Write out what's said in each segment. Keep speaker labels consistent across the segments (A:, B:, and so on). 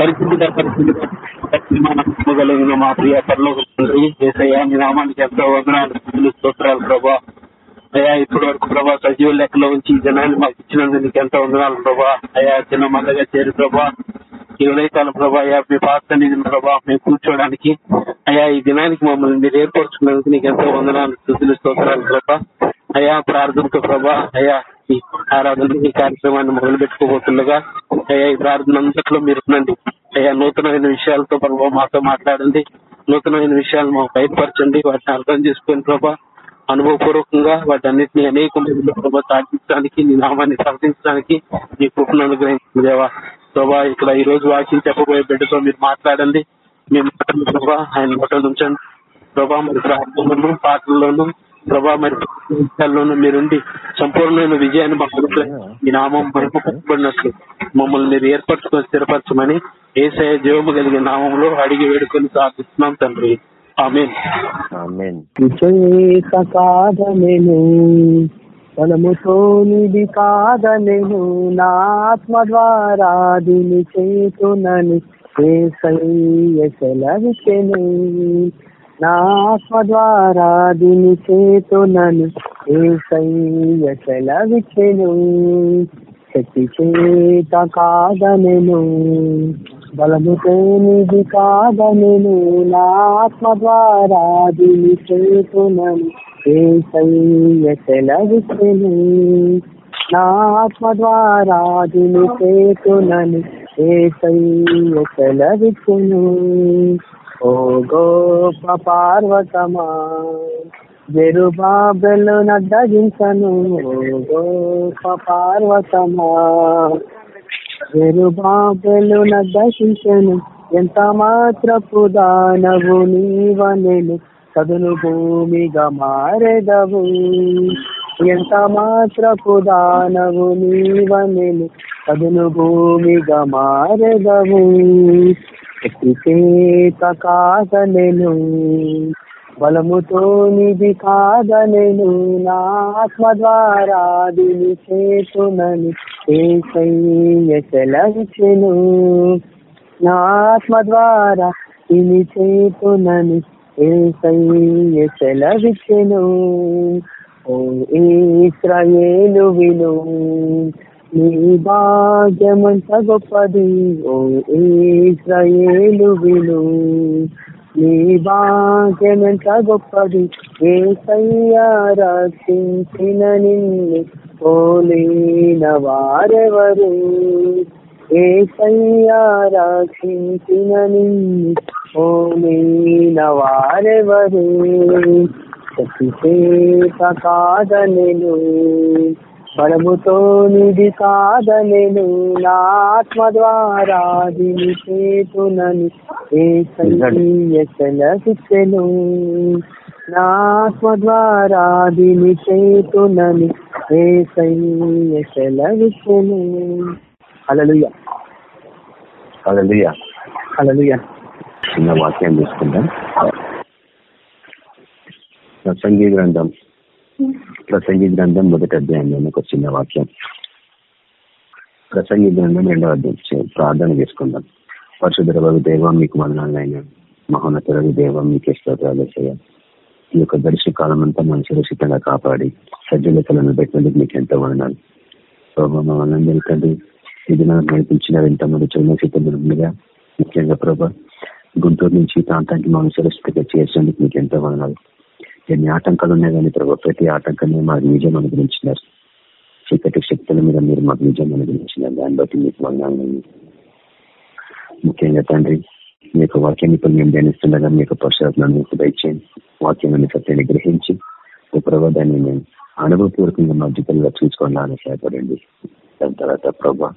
A: పరిస్థితిగా పరిస్థితిగా మా ప్రియ పరలోక తండ్రి ఏసయ్యా మీ నామానికి ఎంతో వందనాలు స్థుతులు, స్తోత్రాలు ప్రభా. అయ్యా ఇప్పటి వరకు ప్రభా సజీవ లెక్కలో ఉంచి ఈ జనాన్ని మాకు ఇచ్చినందుకు నీకు ఎంతో వందనాలు ప్రభా. అయ్యా చిన్న మందగా చేరు ప్రభా. ఈ ఉదయకాలం ప్రభా అయ్యా మీ పాత్ర నిధిని ప్రభా. మేము కూర్చోవడానికి అయ్యా ఈ దినానికి మమ్మల్ని మీరు ఏర్పరచుకున్నందుకు నీకు ఎంతో వందనాలు స్థుతులు స్తోత్రాలు ప్రభా. అయ్యా ప్రార్థనకు ప్రభా. అయ్యా ఈ ఆరాధన ఈ కార్యక్రమాన్ని మొదలు పెట్టుకోబోతుండగా అయ్యా ఈ ప్రార్థన అంతట్లో మీరు ఉండండి. అయ్యా నూతనమైన విషయాలతో ప్రభావ మాతో మాట్లాడండి. నూతనమైన విషయాలు మాకు బయటపరచండి. వాటిని అర్థం చేసుకుని ప్రభా అనుభవపూర్వకంగా వాటన్నిటిని అనేక మందిలో ప్రభా సాధించడానికి నీ నామాన్ని సాధించడానికి నీ కృపను అనుగ్రహించింది దేవా. ప్రభా ఇక్కడ ఈ రోజు వాక్యం చెప్పబోయే బిడ్డతో మీరు మాట్లాడండి. మీ మాటలు ప్రభా ఆయన మాటలు ఉంచండి. ప్రభా మరి ప్రార్థనలోను పాటల్లోనూ ప్రభా మరి విషయాల్లోనూ మీరుండి సంపూర్ణమైన విజయాన్ని మాకు. మీ నామం మహిమపరచబడినట్లు మమ్మల్ని మీరు ఏర్పరచుకొని స్థిరపరచమని ఏసయ జీవము కలిగిన నామంలో అడిగి వేడుకొని ప్రార్థిస్తున్నాం తండ్రి.
B: కాదనెను బలముతో నిధి కాదనెను నా ఆత్మ ద్వారా దీని చేతునని ఏసయ్య సెలవిచెను నా ఆత్మ ద్వారా దీని చేతునని ఏసయ్య సెలవిచెను శక్తి చేత కాదనెను. బలముతో నిధి కాదనెను. నా ఆత్మ ద్వారా దీని చేతునని ఏసయ్య సెలవిచెను నా ఆత్మ ద్వారా దీని చేతునని ఏసయ్య సెలవిచెను ఓ గోప పార్వతమా జెరుబాబెలు నడ్డగించను. ఓ గోప పార్వతమా జెరుబాబెలు నడ్డగించను. ఎంత మాత్రపు దానవు నీవనెను చదును భూమిగా మారెదవు. ఎంత మాత్రపు దానవు నీవనెను కదును భూమిగా మారెదవు. శక్తి కాదనెను బలముతో నిధి కాదనెను. నా ఆత్మ ద్వారా దిని చేతునని ఏసయ్య సెలవిచెను నా ఆత్మ ద్వారా దిని చేతునని ఏసయ్య సెలవిచెను ఓ ఈశ్రయేలు విను. నీ భాగ్యమంత గొప్పది ఓ ఇస్రాయేలు విలు నీ భాగ్యమంత గొప్పది ఏసయ్య రక్షించిన నిన్ను పోలిన వారెవరు? ఏసయ్య రక్షించిన నిన్ను పోలిన వారెవరు? శక్తి చేత కాదనెను. బలముతో నిధి కాదనెను నా ఆత్మ ద్వారా దీని చేతునని ఏసయ్య సెలవిచ్చెను నా ఆత్మ ద్వారా దీని చేతునని సెలవిచ్చెను హల్లెలూయా.
C: హల్లెలూయా.
B: హల్లెలూయా.
C: చిన్న వాక్యం తీసుకుందాం. ప్రసంగి గ్రంథం ప్రసంగి గ్రంథం మొదటి అధ్యాయంలో ఒక చిన్న వాక్యం. ప్రసంగి గ్రంథం రెండవ అధ్యాయం. ప్రార్థన చేసుకుందాం. పరిశుద్ధ రవి మీకు వందనాలైన మహోన్నత రవి మీకు మీకే స్తోత్రాలు ఈ యొక్క గడిచిన కాలం అంతా మనం సురక్షితంగా కాపాడి సజ్జలతలను పెట్టినందుకు మీకు ఎంతో వందనాలు. ప్రభావ మనందరి తండ్రి ఇది నాకు నడిపించిన ఎంతమంది చిన్న ముఖ్యంగా ప్రభా గుంటూరు నుంచి ప్రాంతానికి మనం సురక్షితంగా చేసినందుకు మీకు ఎంతో వందనాలు. ఎన్ని ఆటంకాలు ఉన్నాయి కానీ ప్రభావ ప్రతి ఆటంకాన్ని మాకు నిజం అనుగ్రహించినారు. చీకటి శక్తుల మీద మీరు మాకు నిజం అనుగ్రహించినారు. దాన్ని బట్టి మీకు వందనాలు. ముఖ్యంగా తండ్రి మీ యొక్క వాక్యాన్ని ఇప్పుడు మేము ధ్యానిస్తుండగా మీ యొక్క పరిశోధనను మీకు దయచేయండి. వాక్యాన్ని సత్యాన్ని గ్రహించి ప్రభావ దాన్ని మేము అనుభవపూర్వకంగా మా జీవితంలో చూసుకోవాలని సహాయపడండి. దాని తర్వాత ప్రభా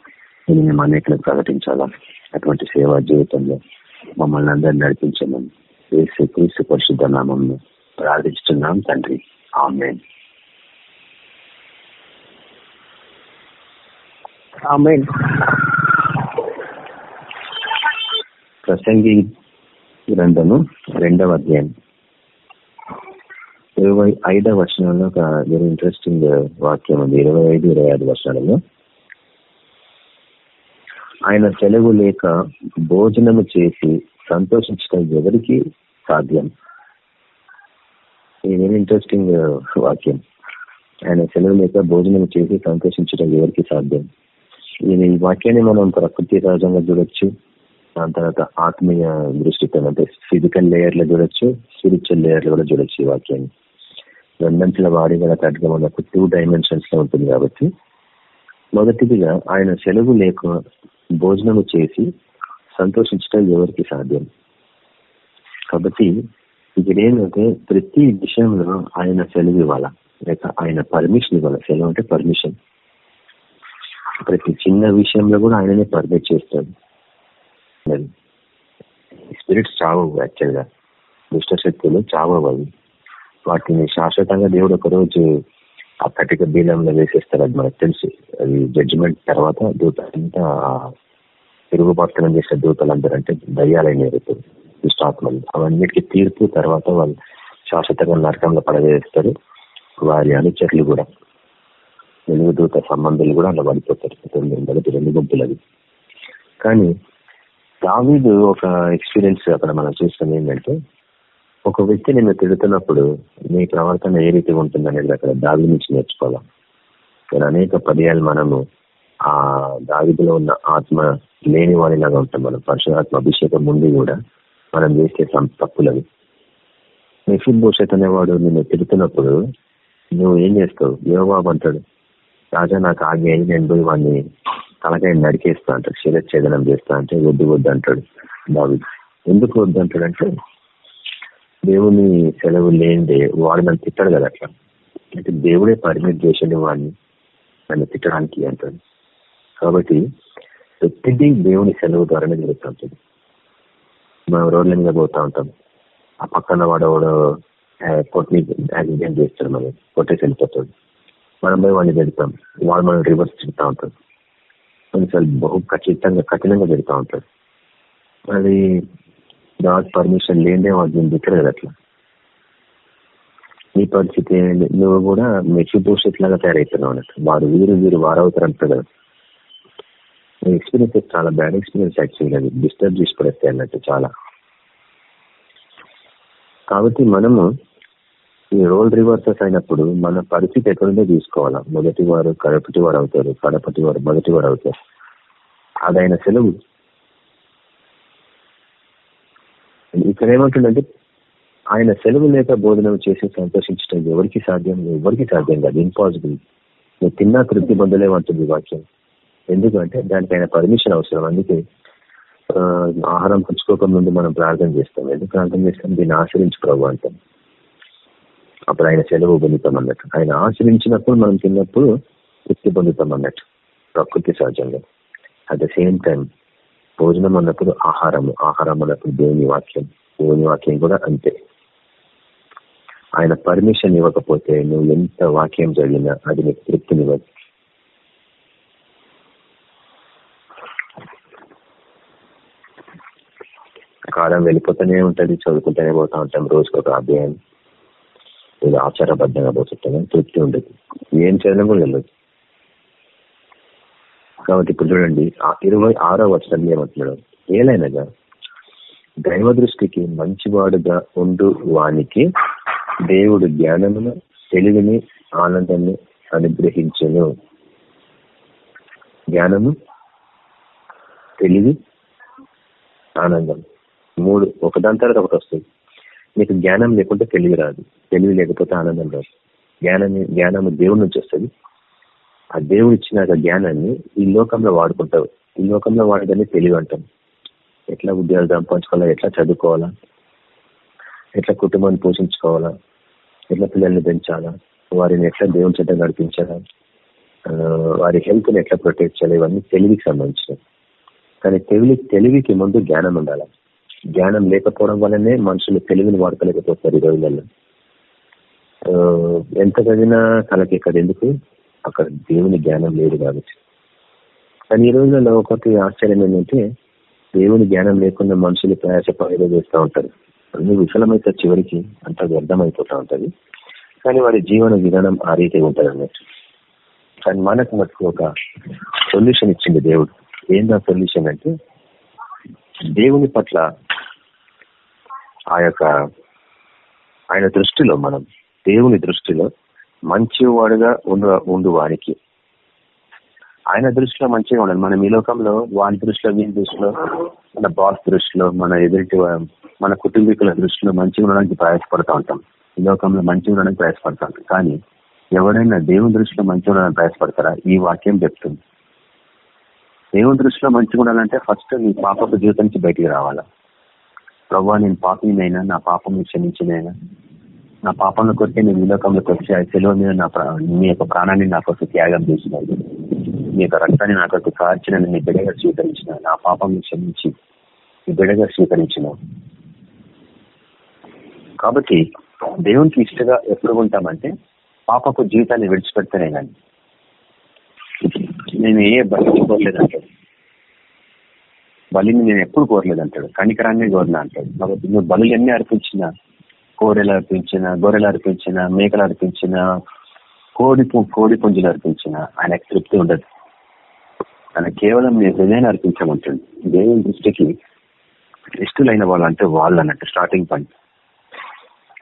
C: దీన్ని మేము అనేకలకు ప్రకటించాలా? అటువంటి సేవా జీవితంలో మమ్మల్ని అందరినీ నడిపించమని. క్రీస్తు క్రీస్తు పరిశుద్ధ నామంలో ప్రార్థిస్తున్నాం తండ్రి. ఆమె
B: ఆమేన్.
C: ప్రసంగి గ్రంథము రెండవ అధ్యాయం. ఇరవై ఐదవ వచనంలో ఒక వెరీ ఇంట్రెస్టింగ్ వాక్యం ఉంది. ఇరవై ఐదు ఇరవై ఐదు వర్షాలలో ఆయన సెలవు లేక భోజనము చేసి సంతోషించడం ఎవరికి సాధ్యం? ఇది ఇంట్రెస్టింగ్ uh, వాక్యం. ఆయన సెలవు లేక భోజనం చేసి సంతోషించడం ఎవరికి సాధ్యం. ఇది ఈ వాక్యాన్ని మనం ప్రకృతి సహజంగా చూడొచ్చు. దాని తర్వాత ఆత్మీయ దృష్టితో అంటే ఫిజికల్ లేయర్లో చూడొచ్చు స్పిరిచువల్ లేయర్లో కూడా చూడొచ్చు ఈ వాక్యాన్ని. రెండంచుల వాడి గల తగ్గ మనకు టూ డైమెన్షన్స్లో ఉంటుంది కాబట్టి. మొదటిదిగా ఆయన సెలవు లేక భోజనము చేసి సంతోషించడం ఎవరికి సాధ్యం. కాబట్టి ఇక్కడ ఏంటంటే ప్రతి విషయంలో ఆయన సెలవు ఇవ్వాలా? లేక ఆయన పర్మిషన్ ఇవ్వాలి? సెలవు అంటే పర్మిషన్. ప్రతి చిన్న విషయంలో కూడా ఆయననే పర్మిట్ చేస్తాడు. స్పిరిట్స్ చావవు యాక్చువల్గా. దుష్ట శక్తులు చావవు వాటిని శాశ్వతంగా దేవుడు ఒక రోజు ఆ కటిక బీలంలో వేసేస్తారు. అది మనకు తెలుసు. అది జడ్జిమెంట్ తర్వాత దూత అంతా తిరుగుబర్తనం చేసే దూతలందరూ అంటే దయ్యాలైన ఇప్పుడు దుష్టాత్మలు అవన్నిటికీ తీర్పు తర్వాత వాళ్ళు శాశ్వతంగా నరకంలో పడవేస్తారు. వారి అనుచరులు కూడా వెలుగు దూత సంబంధాలు కూడా అలా పడిపోతారు. మొదటి రెండు గుంపులు అవి. కానీ దావీదు ఒక ఎక్స్పీరియన్స్ అక్కడ మనం చూస్తాం ఏంటంటే ఒక వ్యక్తి నేను తిడుతున్నప్పుడు నీ ప్రవర్తన ఏ రీతి ఉంటుందనేది అక్కడ దావి నుంచి నేర్చుకోవాలి. కానీ అనేక పర్యాలు మనము ఆ దావిదిలో ఉన్న ఆత్మ లేని వాడిలాగా ఉంటాం మనం. పరశురాత్మ అభిషేకం ముందు కూడా మనం చేసే తప్పులవి. మెఫిల్ భూషత్ అనేవాడు నిన్ను తిడుతున్నప్పుడు నువ్వు ఏం చేస్తావు? యోగాబు అంటాడు రాజా నాకు ఆగి అయి నేను పోయి వాడిని తలకాయ నరికేస్తా అంటాడు శిరచ్ఛేదనం చేస్తా అంటే వద్దు వద్దు అంటాడు బావి ఎందుకు వద్దు అంటాడంటే దేవుని సెలవు లేనిదే వాడు నన్ను తిట్టాడు కదా అట్లా. అంటే దేవుడే పర్మిట్ చేసిండు వాడిని నన్ను తిట్టడానికి అంటాడు. కాబట్టి ప్రతిదీ దేవుని సెలవు ద్వారానే జరుగుతుంటుంది. మనం రోడ్ల మీద పోతా ఉంటాం. ఆ పక్కన వాడు కొట్టి యాక్సిడెంట్ చేస్తాడు మనం కొట్టేసి వెళ్ళిపోతాడు. మనం పోయి వాడిని పెడతాం వాడు మనం రివర్స్ చెప్తా ఉంటాడు. కొన్నిసార్లు బహు ఖచ్చితంగా కఠినంగా పెడతా ఉంటాడు అది గాడ్ పర్మిషన్ లేదే వాడు నేను దిక్కరు కదా అట్లా. నీ పరిస్థితి నువ్వు కూడా మెచ్చి లాగా తయారవుతున్నావు అన్నట్టు. వారు వీరు వీరు వారవుతారు అంటారు కదా. ఎక్స్పీరియన్స్ చాలా బ్యాడ్ ఎక్స్పీరియన్స్ యాక్చువల్గా అది. డిస్టర్బ్ చేసి పడేస్తాయి అన్నట్టు చాలా. కాబట్టి మనము ఈ రోల్ రివర్సెస్ అయినప్పుడు మన పరిస్థితి ఎక్కడుందో తీసుకోవాలా. మొదటి వారు కడపటి వారు అవుతారు కడపటి వారు మొదటి వారు అవుతారు. అదైన సెలవు. ఇక్కడ ఏమంటుండంటే ఆయన సెలవు లేక బోధన చేసి సంతోషించడం ఎవరికి సాధ్యం? ఎవరికి సాధ్యం కాదు. ఇంపాసిబుల్ నువ్వు తిన్నా తృప్తి పొందలేమంటుంది వాక్యం. ఎందుకంటే దానికి ఆయన పర్మిషన్ అవసరం. అందుకే ఆహారం పుచ్చుకోక ముందు మనం ప్రార్థన చేస్తాం. ఎందుకు ప్రార్థన చేస్తాం? దీన్ని ఆశ్రయించు ప్రభు అంటాం. అప్పుడు ఆయన సెలవు పొందుతాం అన్నట్టు. ఆయన ఆశ్రయించినప్పుడు మనం తిన్నప్పుడు తృప్తి పొందుతాం అన్నట్టు. ప్రకృతి సహజంగా. అట్ ద సేమ్ టైం భోజనం అన్నప్పుడు ఆహారం ఆహారం అన్నప్పుడు దేవుని వాక్యం. దేవుని వాక్యం కూడా అంతే. ఆయన పర్మిషన్ ఇవ్వకపోతే నువ్వు ఎంత వాక్యం జరిగినా అది నీకు తృప్తినివ్వదు. కాలం వెళ్ళిపోతూనే ఉంటుంది చదువుకుంటూనే పోతా ఉంటాం రోజుకు ఒక అధ్యాయం ఇది ఆచారబద్ధంగా పోతుంటాం తృప్తి ఉండదు. ఏం చేయడం కూడా వెళ్ళదు కాబట్టి ఇప్పుడు చూడండి ఇరవై ఆరో వచనం ఏమంటున్నాడు? ఏలైనగా దైవ దృష్టికి మంచివాడుగా ఉండు వానికి దేవుడు జ్ఞానమును తెలివిని ఆనందాన్ని అనుగ్రహించను. జ్ఞానము తెలివి ఆనందం. మూడు ఒకదాని తర్వాత ఒకటి వస్తుంది. మీకు జ్ఞానం లేకుంటే తెలివి రాదు. తెలివి లేకపోతే ఆనందం రాదు. జ్ఞానం జ్ఞానం దేవుడి నుంచి వస్తుంది. ఆ దేవుడు ఇచ్చిన జ్ఞానాన్ని ఈ లోకంలో వాడుకుంటావు. ఈ లోకంలో వాడదని తెలివి అంటాం. ఎట్లా ఉద్యోగాలు సంపాదించుకోవాలా ఎట్లా చదువుకోవాలా ఎట్లా కుటుంబాన్ని పోషించుకోవాలా ఎట్లా పిల్లల్ని పెంచాలా వారిని ఎట్లా దేవుని చెడ్డ నడిపించాలా వారి హెల్త్ని ఎట్లా ప్రొటెక్ట్ చేయాలి ఇవన్నీ తెలివికి సంబంధించినవి. కానీ తెలివి తెలివికి ముందు జ్ఞానం ఉండాలి? జ్ఞానం లేకపోవడం వల్లనే మనుషులు తెలివిని వాడుకోలేకపోతారు ఈ రోజులలో. ఎంత చదివినా తలకి ఇక్కడ ఎందుకు? అక్కడ దేవుని జ్ఞానం లేదు కాబట్టి. కానీ ఈ రోజులలో ఒకటి ఆశ్చర్యం ఏంటంటే దేవుని జ్ఞానం లేకుండా మనుషులు ప్రయాసపడేదో చేస్తూ ఉంటారు. అన్ని విఫలమైతే చివరికి అంత వ్యర్థమైపోతూ ఉంటుంది. కానీ వారి జీవన విధానం ఆ రీతి ఉంటుంది అన్నట్టు. కానీ మనకు మటుకు ఒక సొల్యూషన్ ఇచ్చింది దేవుడు. ఏందా సొల్యూషన్ అంటే దేవుని పట్ల ఆ యొక్క ఆయన దృష్టిలో మనం దేవుని దృష్టిలో మంచివాడుగా ఉండు ఉండు వానికి. ఆయన దృష్టిలో మంచిగా ఉండాలి. మనం ఈ లోకంలో వాని దృష్టిలో వీని దృష్టిలో మన బాస్ దృష్టిలో మన ఎదుటి మన కుటుంబీకుల దృష్టిలో మంచిగా ఉండడానికి ప్రయాసపడతా ఉంటాం. ఈ లోకంలో మంచిగా ఉండడానికి ప్రయాసపడతా ఉంటాం. కానీ ఎవరైనా దేవుని దృష్టిలో మంచిగా ఉండడానికి ప్రయాసపడతారా? ఈ వాక్యం చెప్తుంది. దేవుని దృష్టిలో మంచిగా ఉండాలంటే ఫస్ట్ నీ పాపపు జీవితం నుంచి బయటికి రావాలా? ప్రభావ నేను పాపినైనా నా పాపం క్షమించినైనా నా పాపంలో కొరికే నేను విలోకంలోకి వచ్చి ఆ సెలవు మీద నా ప్రా- నీ యొక్క ప్రాణాన్ని నా కోసం త్యాగం చేసినావు నీ యొక్క రక్తాన్ని నా కొరకు కార్చిన నీ బిడగా స్వీకరించిన నా పాపం క్షమించి నీ బిడగా స్వీకరించినావు కాబట్టి దేవునికి ఇష్టగా ఎప్పుడు ఉంటామంటే పాపకు జీవితాన్ని విడిచిపెడితేనే కానీ. నేను ఏ బలిని కోరలేదంటాడు బలిని నేను ఎప్పుడు కోరలేదంటాడు కనికరాన్నే కోరినా అంటాడు. కాబట్టి నువ్వు బలు ఎన్ని అర్పించిన కోడెలు అర్పించిన గొర్రెలు అర్పించిన మేకలు అర్పించిన కోడి కోడి పుంజులు అర్పించిన ఆయనకు తృప్తి ఉండదు. ఆయన కేవలం నేను హృదయాన్ని అర్పించమంటుంది. దేవుని దృష్టికి ఇష్టలైన వాళ్ళు అంటే వాళ్ళు అన్నట్టు స్టార్టింగ్ పాయింట్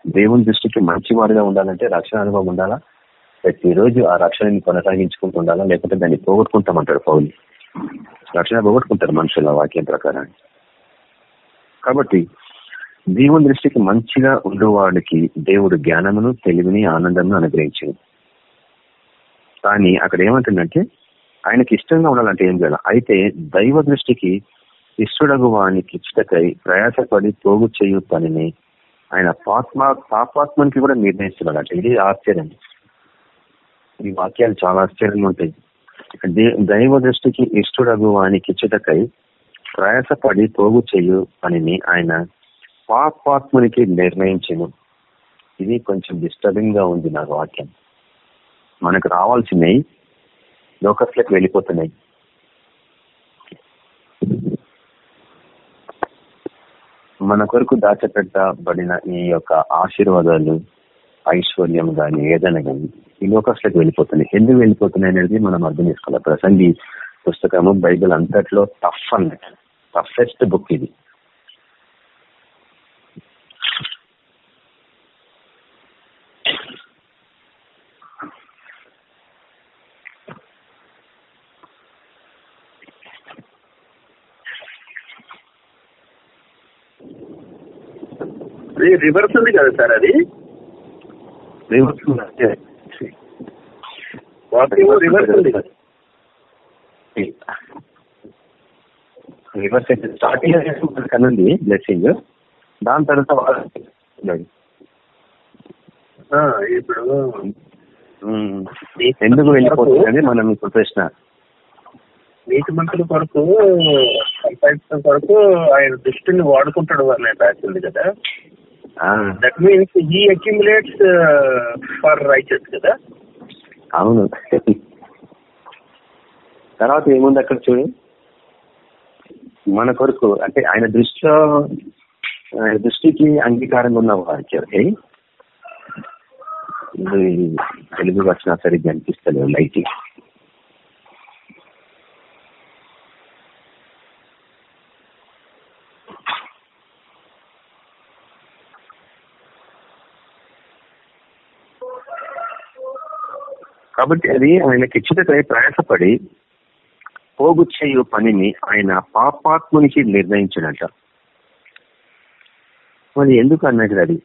C: దేవుని దృష్టికి మంచివాడుగా ఉండాలంటే రక్షణ అనుభవం ఉండాలా? ప్రతిరోజు ఆ రక్షణని కొనసాగించుకుంటూ ఉండాలా? లేకపోతే దాన్ని పోగొట్టుకుంటామంటాడు పౌలు. రక్షణ పోగొట్టుకుంటారు మనుషుల వాక్యం ప్రకారం. కాబట్టి దేవుని దృష్టికి మంచిగా ఉండేవాడికి దేవుడు జ్ఞానమును తెలివిని ఆనందమును అనుగ్రహించింది కానీ అక్కడ ఏమంటుందంటే ఆయనకి ఇష్టంగా ఉండాలంటే ఏం చేయాలి? అయితే దైవ దృష్టికి ఇష్టడగు వాడిని కిచ్చుటకై ప్రయాసపడి పోగు చేయు పనిని ఆయన పాత్మ పాపాత్మనికి కూడా నిర్ణయిస్తున్నాడు. ఇది ఆశ్చర్యం. ఈ వాక్యాలు చాలా ఆశ్చర్యంగా ఉంటాయి. దైవ దృష్టికి ఇష్టడగు వానికి ఇచ్చటకై ప్రయాసపడి పోగు చేయు పనిని ఆయన పాపాత్మునికి నిర్ణయించను. ఇది కొంచెం డిస్టర్బింగ్గా ఉంది నాకు వాక్యం. మనకు రావాల్సినవి లోకస్లకు వెళ్ళిపోతున్నాయి. మన కొరకు దాచపెట్టబడిన ఈ యొక్క ఆశీర్వాదాలు ఐశ్వర్యం గాని ఏదైనా గాని ఈ లోకస్లకు వెళ్ళిపోతున్నాయి. ఎందుకు వెళ్ళిపోతున్నాయి అనేది మనం అర్థం చేసుకోవాలి. ప్రసంగి పుస్తకము బైబిల్ అంతట్లో టఫ్ అన్నట్టు టఫెస్ట్ బుక్ ఇది.
A: రివర్స్ ఉంది కదా సార్ అది? రివర్స్
C: రివర్స్ అయితే స్టార్టింగ్ కనుంది బ్లెస్సింగ్ దాని తర్వాత
A: ఇప్పుడు
C: ఎందుకు వెళ్ళిపోతుంది మనం ఇప్పుడు ప్రశ్న.
A: నీతి మంత్రుల కొరకు సంపాదించడం కొరకు ఆయన దృష్టిని వాడుకుంటాడు అని రాసింది కదా. That means he accumulates for riches కదా.
C: అవును. తర్వాత ఏముంది అక్కడ చూడు? మన కొరకు అంటే ఆయన దృష్టిలో ఆయన దృష్టికి అంగీకారంగా ఉన్న వారికి తెలుగు వచ్చినా సరిగ్గా అనిపిస్తలేదు లైట్ కాబట్టి అది ఆయనకి ఇచ్చినట్టు ప్రయాసపడి పోగు పనిని ఆయన పాపాత్మునికి నిర్ణయించడంట. మరి ఎందుకు అన్నట్టు అది?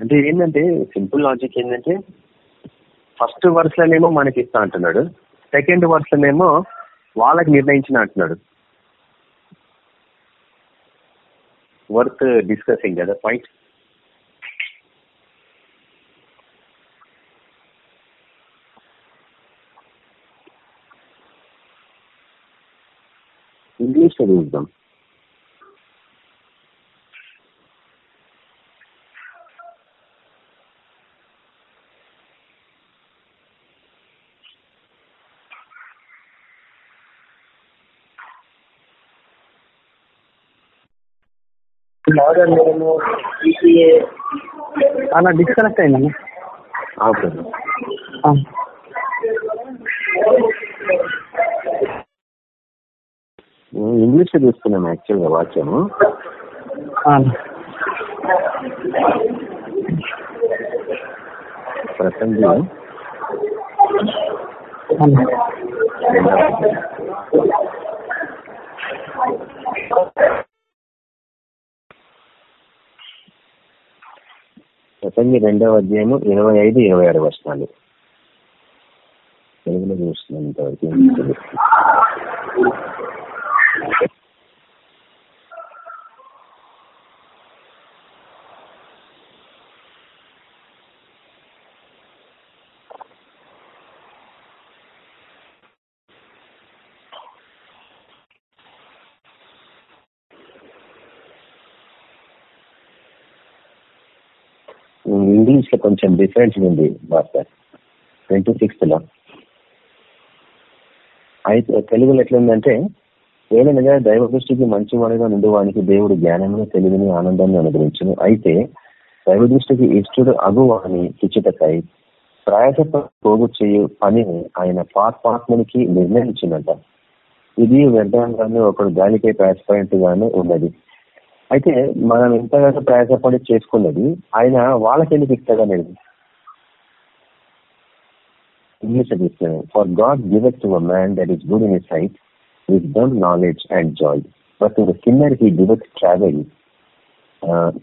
C: అంటే ఏంటంటే సింపుల్ లాజిక్ ఏంటంటే ఫస్ట్ వరుసలోనేమో మనకి ఇస్తా అంటున్నాడు. సెకండ్ వరుసలోనేమో వాళ్ళకి నిర్ణయించిన అంటున్నాడు. వర్త్ డిస్కసింగ్ కదా పాయింట్ ఇంగ్లీష్ చదువుదాం
B: అలా డిస్కనెక్ట్ అయిందన్న
C: ఓకే. ఇంగ్లీష్లో చూస్తున్నాం యాక్చువల్గా వాక్యము ప్రసంగి. రెండవ అధ్యాయం. ప్రసంగి రెండవ అధ్యాయము ఇరవై ఐదు ఇరవై ఆరు వర్షాలు తెలుగులో చూస్తున్నాం ఇంతవరకు ఇంగ్లీష్లో చూస్తున్నాం. ఇంగ్లీష్లో కొంచెం డిఫరెన్స్ ఉంది మాస్టర్. ట్వంటీ సిక్స్త్లో అయితే తెలుగులో ఎట్లుందంటే ఏదైనా దైవ దృష్టికి మంచి వాడిగా నుండి దేవుడు జ్ఞానమును తెలివిని ఆనందాన్ని అనుగ్రహించను. అయితే దైవ దృష్టికి ఇష్టడు అగువాని కిచితకై ప్రయాస పోగు చేయు పనిని ఆయన పాత్మాత్మునికి నిర్ణయించిందంట ఇది వ్యర్థంగానే ఒకడు గాలికై ప్రయాసపడినట్టుగానే ఉన్నది. అయితే మనం ఎంతగానో ప్రయాసపడి చేసుకున్నది ఆయన వాళ్ళకి ఎందుకు ఇస్తాడనేది ఇంగ్లీష్ చూస్తున్నాను for God give to a man that is good in his sight wisdom knowledge and joy but to sinner he giveth travail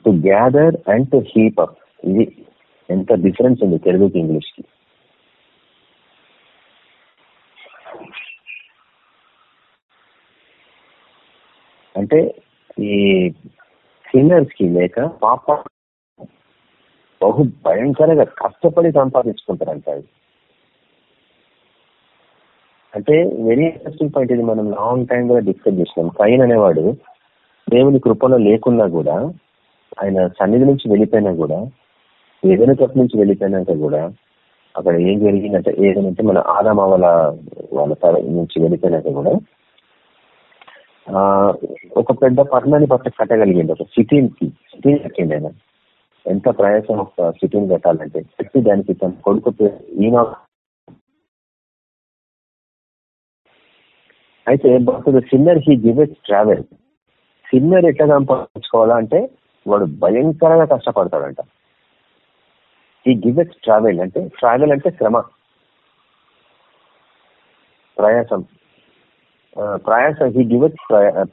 C: to gather and to heap up ఇది ఎంత డిఫరెన్స్ ఉంది తెలుగుకి ఇంగ్లీష్కి అంటే ఈ సిన్నర్స్కి లేక పాప బహు భయంకరంగా కష్టపడి సంపాదించుకుంటారంట అది. అంటే వెరీ ఇంట్రెస్టింగ్ పాయింట్ ఇది మనం లాంగ్ టైం కూడా డిస్కస్ చేసినాం. కైన్ అనేవాడు దేవుని కృపలో లేకున్నా కూడా ఆయన సన్నిధి నుంచి వెళ్ళిపోయినా కూడా ఏదైనా తప్పు నుంచి వెళ్ళిపోయినాక కూడా అక్కడ ఏం జరిగిందంటే ఏదైనా మన ఆదామ వాళ్ళ వాళ్ళ తర నుంచి వెళ్ళిపోయినాక కూడా ఒక పెద్ద పట్టణాన్ని పట్ట కట్టగలిగింది. ఒక సిటీకి సిటీని కట్టింది ఆయన ఎంత ప్రయాసం ఒక సిటీని కట్టాలంటే? కట్టి దానికి తన కొడుకు పేరు ఈయన అయితే భక్తుడు sinner he gives travail. Sinner ఎట్లా సంపాదించుకోవాలా అంటే వాడు భయంకరంగా కష్టపడతాడంట. ఈ గివెస్ ట్రావెల్ అంటే ట్రావెల్ అంటే శ్రమ. ప్రయాసం. ప్రయాసం హీ గివెస్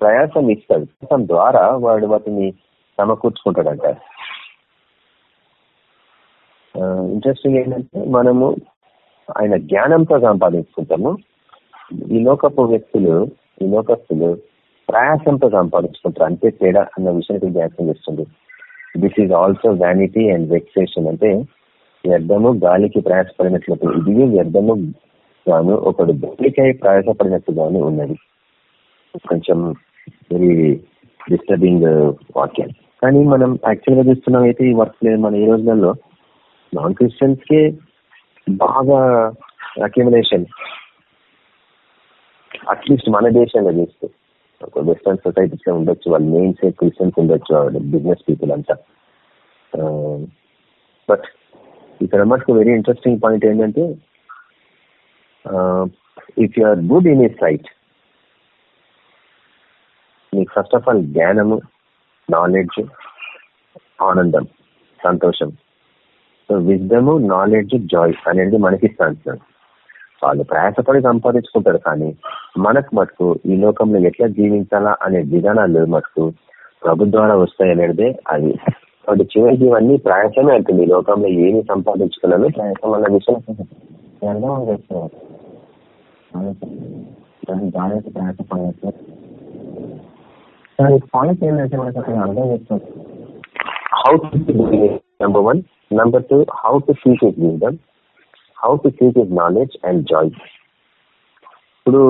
C: ప్రయాసం ఇస్తాడు. ప్రయాసం ద్వారా వాడు వాటిని సమకూర్చుకుంటాడంట. ఇంట్రెస్టింగ్ ఏంటంటే మనము ఆయన జ్ఞానంతో సంపాదించుకుంటాము. ఈ లోకపు వ్యక్తులు ఈ లోకస్తులు ప్రయాసంతో సంపాదించుకుంటారు. అంతే తేడా అన్న విషయానికి జ్ఞాపకం చేస్తుంది. This is also vanity and vexation అంటే వ్యర్థము గాలికి ప్రయాసపడినట్లు ఇది వ్యర్థము గాను ఒకడు గాలికై ప్రయాసపడినట్టుగాను ఉన్నది. కొంచెం వెరీ డిస్టర్బింగ్ వాక్యం. కానీ మనం యాక్చువల్గా చూస్తున్నాం అయితే ఈ వర్క్ మన ఈ రోజులలో నాన్ క్రిస్టియన్స్ కే బాగా అక్యుమిలేషన్ అట్లీస్ట్ మన దేశంలో చూస్తే. ఒక వెస్టర్న్ సొసైటీస్లో ఉండొచ్చు వాళ్ళు మెయిన్స్ క్రిస్టియన్స్ ఉండొచ్చు బిజినెస్ పీపుల్ అంతా. Uh, బట్ ఇక్కడ మటుకు వెరీ ఇంట్రెస్టింగ్ పాయింట్ ఏంటంటే if you are good in his sight మీకు ఫస్ట్ ఆఫ్ ఆల్ జ్ఞానము నాలెడ్జ్ ఆనందం సంతోషం. సో విజ్డము నాలెడ్జ్ జాయ్ అనేది మనకి ఇస్తాను వాళ్ళు ప్రయాసపడి సంపాదించుకుంటారు కానీ మనకు మటుకు ఈ లోకంలో ఎట్లా జీవించాలా అనే విధానాలు మటుకు ప్రభు ద్వారా వస్తాయి అనేది అది. కాబట్టి చివరికి ఇవన్నీ ప్రయాసమే అంటుంది. ఈ లోకంలో ఏమి సంపాదించుకున్నాను ప్రయాసం అన్న విషయం. అర్థం చేస్తున్నారు దానికి ప్రయాసపడినట్లు దానికి పాయింట్ ఏంటంటే మనకు అక్కడ అర్థం చేస్తుంది how to number one number two how to seek it wisdom how to seek it knowledge and joy ఇప్పుడు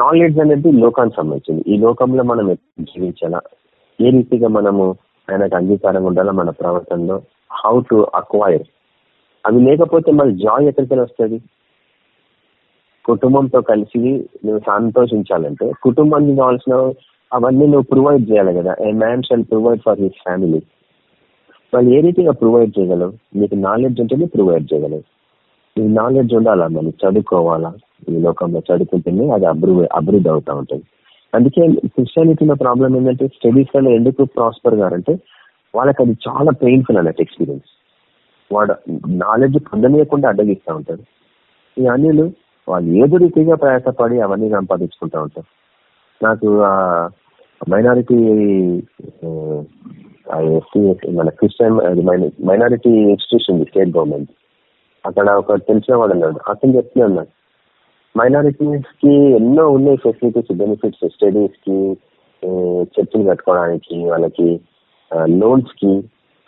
C: నాలెడ్జ్ అనేది లోకానికి సంబంధించింది. ఈ లోకంలో మనం జీవించాలా? ఏ రీతిగా మనము ఆయనకు అంగీకారంగా ఉండాలా మన ప్రవర్తనలో? హౌ టు అక్వైర్ అవి లేకపోతే మళ్ళీ జాయ్ ఎక్కడికి వస్తుంది? కుటుంబంతో కలిసి నువ్వు సంతోషించాలంటే కుటుంబానికి కావాల్సిన అవన్నీ నువ్వు ప్రొవైడ్ చేయాలి కదా. A man shall provide for his family వాళ్ళు ఏ రీతిగా ప్రొవైడ్ చేయగలవు నీకు నాలెడ్జ్ ఉంటేనే ప్రొవైడ్ చేయగలవు ఈ నాలెడ్జ్ ఉండాలా? మళ్ళీ చదువుకోవాలా? ఈ లోకంలో చదువుకుంటేనే అది అభివృద్ధి అభివృద్ధి అవుతా ఉంటుంది. అందుకే క్రిస్టియానిటీలో ప్రాబ్లం ఏంటంటే స్టడీస్లో ఎందుకు ప్రాస్పర్ గారంటే వాళ్ళకి అది చాలా పెయిన్ఫుల్ అన్నట్టు ఎక్స్పీరియన్స్ వాడు నాలెడ్జ్ పొందనీయకుండా అడ్డగిస్తూ ఉంటాడు. ఈ అన్యులు వాళ్ళు ఏదో రీతిగా ప్రయాసపడి అవన్నీ సంపాదించుకుంటూ ఉంటారు. నాకు ఆ మైనారిటీ మన Christian minority institution state government. అక్కడ ఒక తెలిసిన వాడు అన్నాడు అతను చెప్తున్నా అన్నాడు మైనారిటీస్కి ఎన్నో ఉన్నాయి ఫెసిలిటీస్ బెనిఫిట్స్ స్టడీస్కి చర్చిలు కట్టుకోవడానికి వాళ్ళకి లోన్స్కి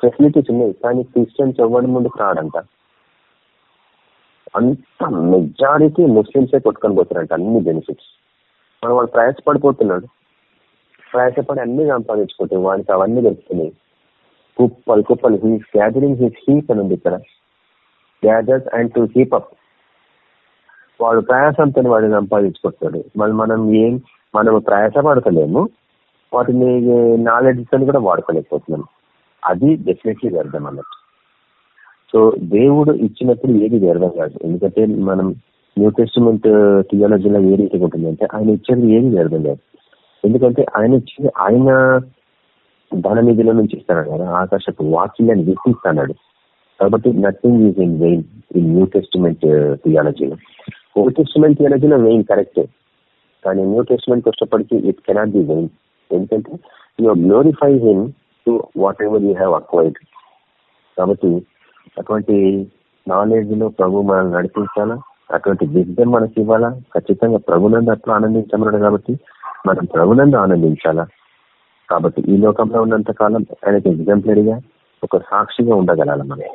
C: ఫెసిలిటీస్ ఉన్నాయి. కానీ క్రిస్టియన్స్ ఎవరి ముందుకు రాడంట అంత మెజారిటీ ముస్లింసే కొట్టుకొని పోతున్నారంట అన్ని బెనిఫిట్స్ మనం వాడు ప్రయాసపడిపోతున్నాడు ప్రయాసపడి అన్ని సంపాదించుకుంటే వాడికి అవన్నీ దొరుకుతున్నాయి. కుప్పలు కుప్పలు హీస్ గ్యాదరింగ్ హీస్ హీప్ అని ఉంది ఇక్కడ. Gathers and to heap up వాడు ప్రయాసంతో వాడు సంపాదించుకుంటాడు మళ్ళీ మనం ఏం మనం ప్రయాసపడతలేము. వాటిని eh, నాలెడ్జ్తో కూడా వాడుకోలేకపోతున్నాం. అది డెఫినెట్లీ వ్యర్థం అన్నట్టు. సో దేవుడు ఇచ్చినప్పుడు ఏది వ్యర్థం కాదు. ఎందుకంటే మనం న్యూ టెస్టిమెంట్ థియాలజీలో ఏ రీతిగా ఉంటుందంటే ఆయన ఇచ్చేది ఏది వ్యర్థం కాదు. ఎందుకంటే ఆయన ఇచ్చి ఆయన ధన నిధుల నుంచి ఇస్తాడు కదా ఆకాశపు వాక్యాన్ని విసిస్తాడు కాబట్టి nothing is in vain in New Testament థియాలజీలో. Old Testament థియాలజీలో వెయిన్ కరెక్టే కానీ న్యూ టెస్ట్మెంట్ వచ్చేప్పటికీ ఇట్ కెనాట్ బి వెయిన్ ఎందుకంటే you glorify him to whatever you have acquired కాబట్టి అటువంటి నాలెడ్జ్లో ప్రభు మనం నడిపించాలా? అటువంటి విద్య మనకి ఇవ్వాలా? ఖచ్చితంగా ప్రభునందు అట్లా ఆనందించమన్నాడు కాబట్టి మనం ప్రభునందు ఆనందించాలా? కాబట్టి ఈ లోకంలో ఉన్నంత కాలం ఆయనకి ఎగ్జాంపులరీగా ఒక సాక్షిగా ఉండగలాల మనం?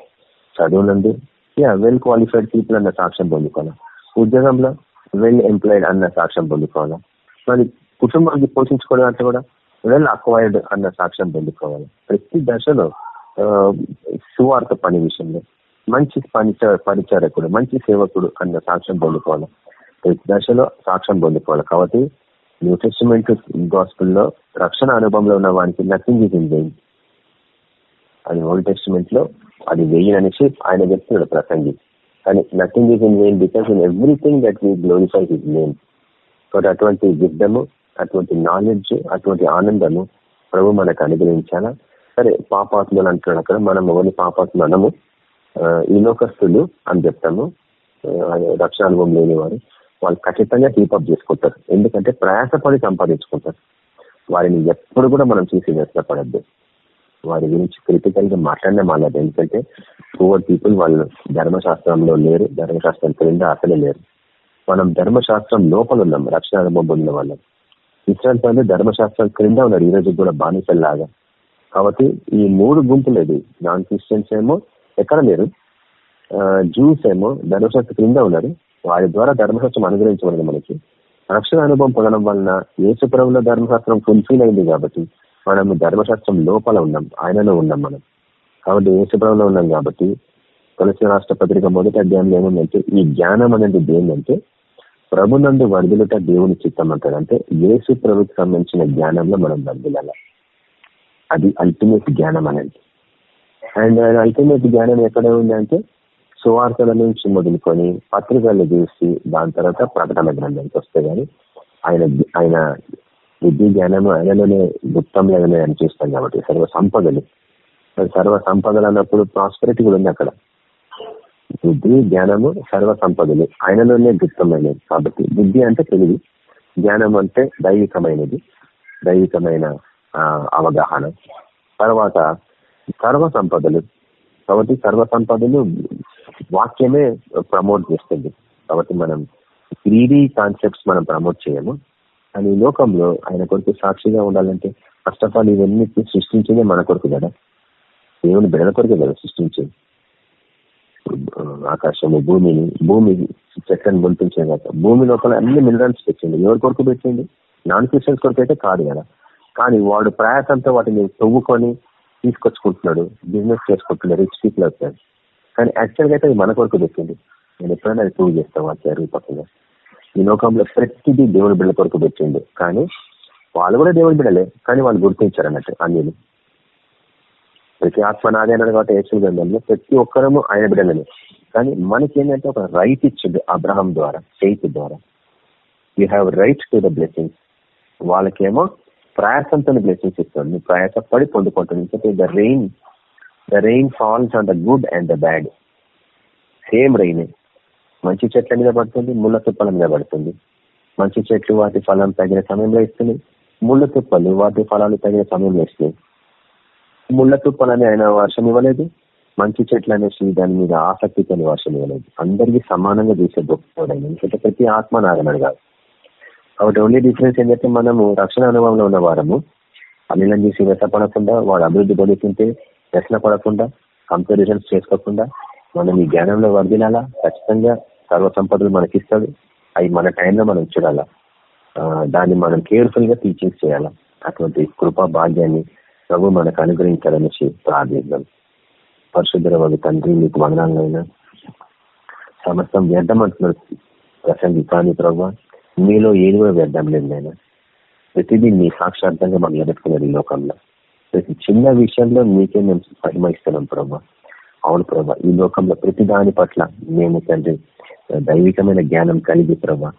C: చదువునందు యా వెల్ క్వాలిఫైడ్ పీపుల్ అన్న సాక్ష్యం పొందుకోవాలా? ఉద్యోగంలో వెల్ ఎంప్లాయిడ్ అన్న సాక్ష్యం పొందుకోవాలా? మరి కుటుంబానికి పోషించుకోవడం అంటే కూడా వెల్ అక్వైర్డ్ అన్న సాక్ష్యం పొందుకోవాలి? ప్రతి దశలో సువార్త పని విషయంలో. మంచి పనిచ పరిచారకుడు మంచి సేవకుడు అన్న సాక్ష్యం పొందుకోవాలి. ప్రతి దశలో సాక్ష్యం పొందుకోవాలి. కాబట్టి న్యూ టెస్టిమెంట్ గాస్పుల్లో రక్షణ అనుభవంలో ఉన్న వానికి నథింగ్ ఈజ్ ఇన్ వెయిన్ అది ఓల్డ్ టెస్టిమెంట్లో అది వెయ్యి అనేసి ఆయన చెప్తున్నాడు ప్రసంగి. కానీ nothing is in vain because in everything that we glorify his name కాబట్టి అటువంటి విద్యము అటువంటి నాలెడ్జ్ అటువంటి ఆనందము ప్రభు మనకు అనుగ్రహించాలా? సరే పాపాత్మలు అంటున్నాడు అక్కడ. మనం ఎవరిని పాపాత్మ అనము? ఈ లోకస్తులు అని చెప్తాము. రక్షణ అనుభవం లేని వారు వాళ్ళు ఖచ్చితంగా హీపప్ చేసుకుంటారు. ఎందుకంటే ప్రయాసపడి సంపాదించుకుంటారు. వారిని ఎప్పుడు కూడా మనం చూసి వ్యసనపడద్దు. వారి గురించి క్రిటికల్గా మాట్లాడినా మాట్లాడదు ఎందుకంటే పూవర్ పీపుల్ వాళ్ళు ధర్మశాస్త్రంలో లేరు. ధర్మశాస్త్రం క్రింద అసలే లేరు. మనం ధర్మశాస్త్రం లోపల ఉన్నాం. రక్షణ అనుభవం ఉన్న వాళ్ళం. ఇస్రాయల్ ధర్మశాస్త్రం క్రింద ఉన్నారు. ఈ రోజు కూడా బానిసల్లాగా. కాబట్టి ఈ మూడు గుంపులు ఇది నాన్ క్రిస్టియన్స్ ఏమో ఎక్కడ లేరు జూస్ ఏమో ధర్మశాస్త్ర క్రింద ఉన్నారు. వారి ద్వారా ధర్మశాస్త్రం అనుగ్రహించబడింది మనకి. రక్షణ అనుభవం పొందడం వలన యేసుప్రభుల ధర్మశాస్త్రం ఫుల్ఫిల్ అయింది కాబట్టి మనం ధర్మశాస్త్రం లోపల ఉన్నాం ఆయనలో ఉన్నాం మనం. కాబట్టి యేసుప్రభులో ఉన్నాం కాబట్టి తులసి రాష్ట్ర పత్రిక మొదటి అధ్యాయంలో ఏముందంటే ఈ జ్ఞానం అనేది ఏంటంటే ప్రభునందు వర్ధులుట దేవుని చిత్తం అంటారు. అంటే యేసు ప్రభుకి సంబంధించిన జ్ఞానంలో మనం వర్ధులాల అది అల్టిమేట్ జ్ఞానం అనేది. అండ్ అల్టిమేట్ uh, జ్ఞానం ఎక్కడ ఉందంటే సువార్తల నుంచి మొదలుకొని పత్రికలు చూసి దాని తర్వాత ప్రకటన గ్రంథానికి వస్తే గానీ ఆయన ఆయన బుద్ధి జ్ఞానము ఆయనలోనే గుప్తంలోనే అని చూస్తాం కాబట్టి సర్వ సంపదలు. సర్వ సంపదలు అన్నప్పుడు ప్రాస్పరిటీ కూడా ఉంది అక్కడ. బుద్ధి జ్ఞానము సర్వ సంపదలు ఆయనలోనే గుప్తమైనది కాబట్టి బుద్ధి అంటే తెలివి జ్ఞానం అంటే దైవికమైనది. దైవికమైన అవగాహన. తర్వాత సర్వ సంపదలు కాబట్టి సర్వ సంపదలు వాక్యమే ప్రమోట్ చేస్తుంది. కాబట్టి మనం త్రీడీ కాన్సెప్ట్స్ మనం ప్రమోట్ చేయము. కానీ లోకంలో ఆయన కొరకు సాక్షిగా ఉండాలంటే ఫస్ట్ ఆఫ్ ఆల్ ఇవన్నీ సృష్టించిందే మన కొరకు కదా. దేవుని బిడల కొరకే కదా సృష్టించేది. ఆకాశము భూమిని భూమి చెట్లను మునిపించే కదా భూమి లోపల అన్ని మినరల్స్ పెట్టింది ఎవరి కొరకు పెట్టింది నాన్ క్రిస్టియన్స్ కొరకు అయితే కాదు కదా. కానీ వాడు ప్రయాసంతో వాటిని తవ్వుకొని తీసుకొచ్చుకుంటున్నాడు బిజినెస్ చేసుకుంటున్నాడు రిచ్ పీపుల్ అవుతాడు. కానీ యాక్చువల్గా అయితే అది మన కొరకు పెట్టింది నేను ఎప్పుడైనా అది ప్రూవ్ చేస్తాను వాక్య రూపకంగా ఈ లోకంలో ప్రతిదీ దేవుని బిడ్డల కొరకు పెట్టింది కానీ వాళ్ళు కూడా దేవుని బిడ్డలే కానీ వాళ్ళు గుర్తించారు అన్నట్టు అన్యులు. ప్రతి ఆత్మ నాదే అన్నాడు కాబట్టి యేసు గ్రంథంలో ప్రతి ఒక్కరము ఆయన బిడ్డలనే. కానీ మనకి ఏంటంటే ఒక రైట్ ఇచ్చింది అబ్రహం ద్వారా ఫెయిత్ ద్వారా. You have right to the blessings వాళ్ళకేమో ప్రయాసంతో బ్లెస్సింగ్స్ ఇస్తాడు నువ్వు ప్రయాసపడి పొందుకుంటుంది. The rain the rain falls on the good and the bad same rain మంచి చెట్ల మీద పడుతుంది ముళ్ళ తుప్పల మీద పడుతుంది. మంచి చెట్లు వాటి ఫలం తగిన సమయంలో ఇస్తున్నాయి. ముళ్ళ తుప్పలు వాటి ఫలాలు తగిన సమయంలో ఇస్తున్నాయి. ముళ్ళ తుప్పలని ఆయన వర్షం ఇవ్వలేదు. మంచి చెట్లు అనేసి దాని మీద ఆసక్తితో వర్షం ఇవ్వలేదు. అందరికీ సమానంగా చూసే ఆయన. ఎందుకంటే ప్రతి ఆత్మ నాగనడు కాదు. కాబట్టి ఓన్లీ డిఫరెన్స్ ఏంటంటే మనము రక్షణ అనుభవంలో ఉన్న వారము. అనిలం చేసి వ్యసపడకుండా వాడు అభివృద్ధి పొందుతుంటే వ్యసన పడకుండా కంపారిజన్స్ చేసుకోకుండా మనం ఈ జ్ఞానంలో వర్దిలాలా ఖచ్చితంగా సర్వ సంపదలు మనకిస్తాడు. అవి మన టైంలో మనం చూడాలా? దాన్ని మనం కేర్ఫుల్గా టీచింగ్ చేయాలా? అటువంటి కృపా భాగ్యాన్ని ప్రభు మనకు అనుగ్రహించాలనేసి ప్రార్థిద్దాం. పరిశుద్ధ వారి తండ్రి మీకు వందనాలైనా సమస్తం వ్యర్థం అంటున్నారు ప్రసంగి కానీ ప్రభు. మీలో ఏది కూడా వ్యర్థం లేదు నేను ప్రతిదీ మీ సాక్షార్థంగా మనం నిలబెట్టుకున్నారు ఈ లోకంలో. ప్రతి చిన్న విషయంలో మీకే మేము పరిమయిస్తున్నాం ప్రభా. అవును ప్రభా ఈ లోకంలో ప్రతి దాని పట్ల మేము తండ్రి దైవికమైన జ్ఞానం కలిగి ప్రభా.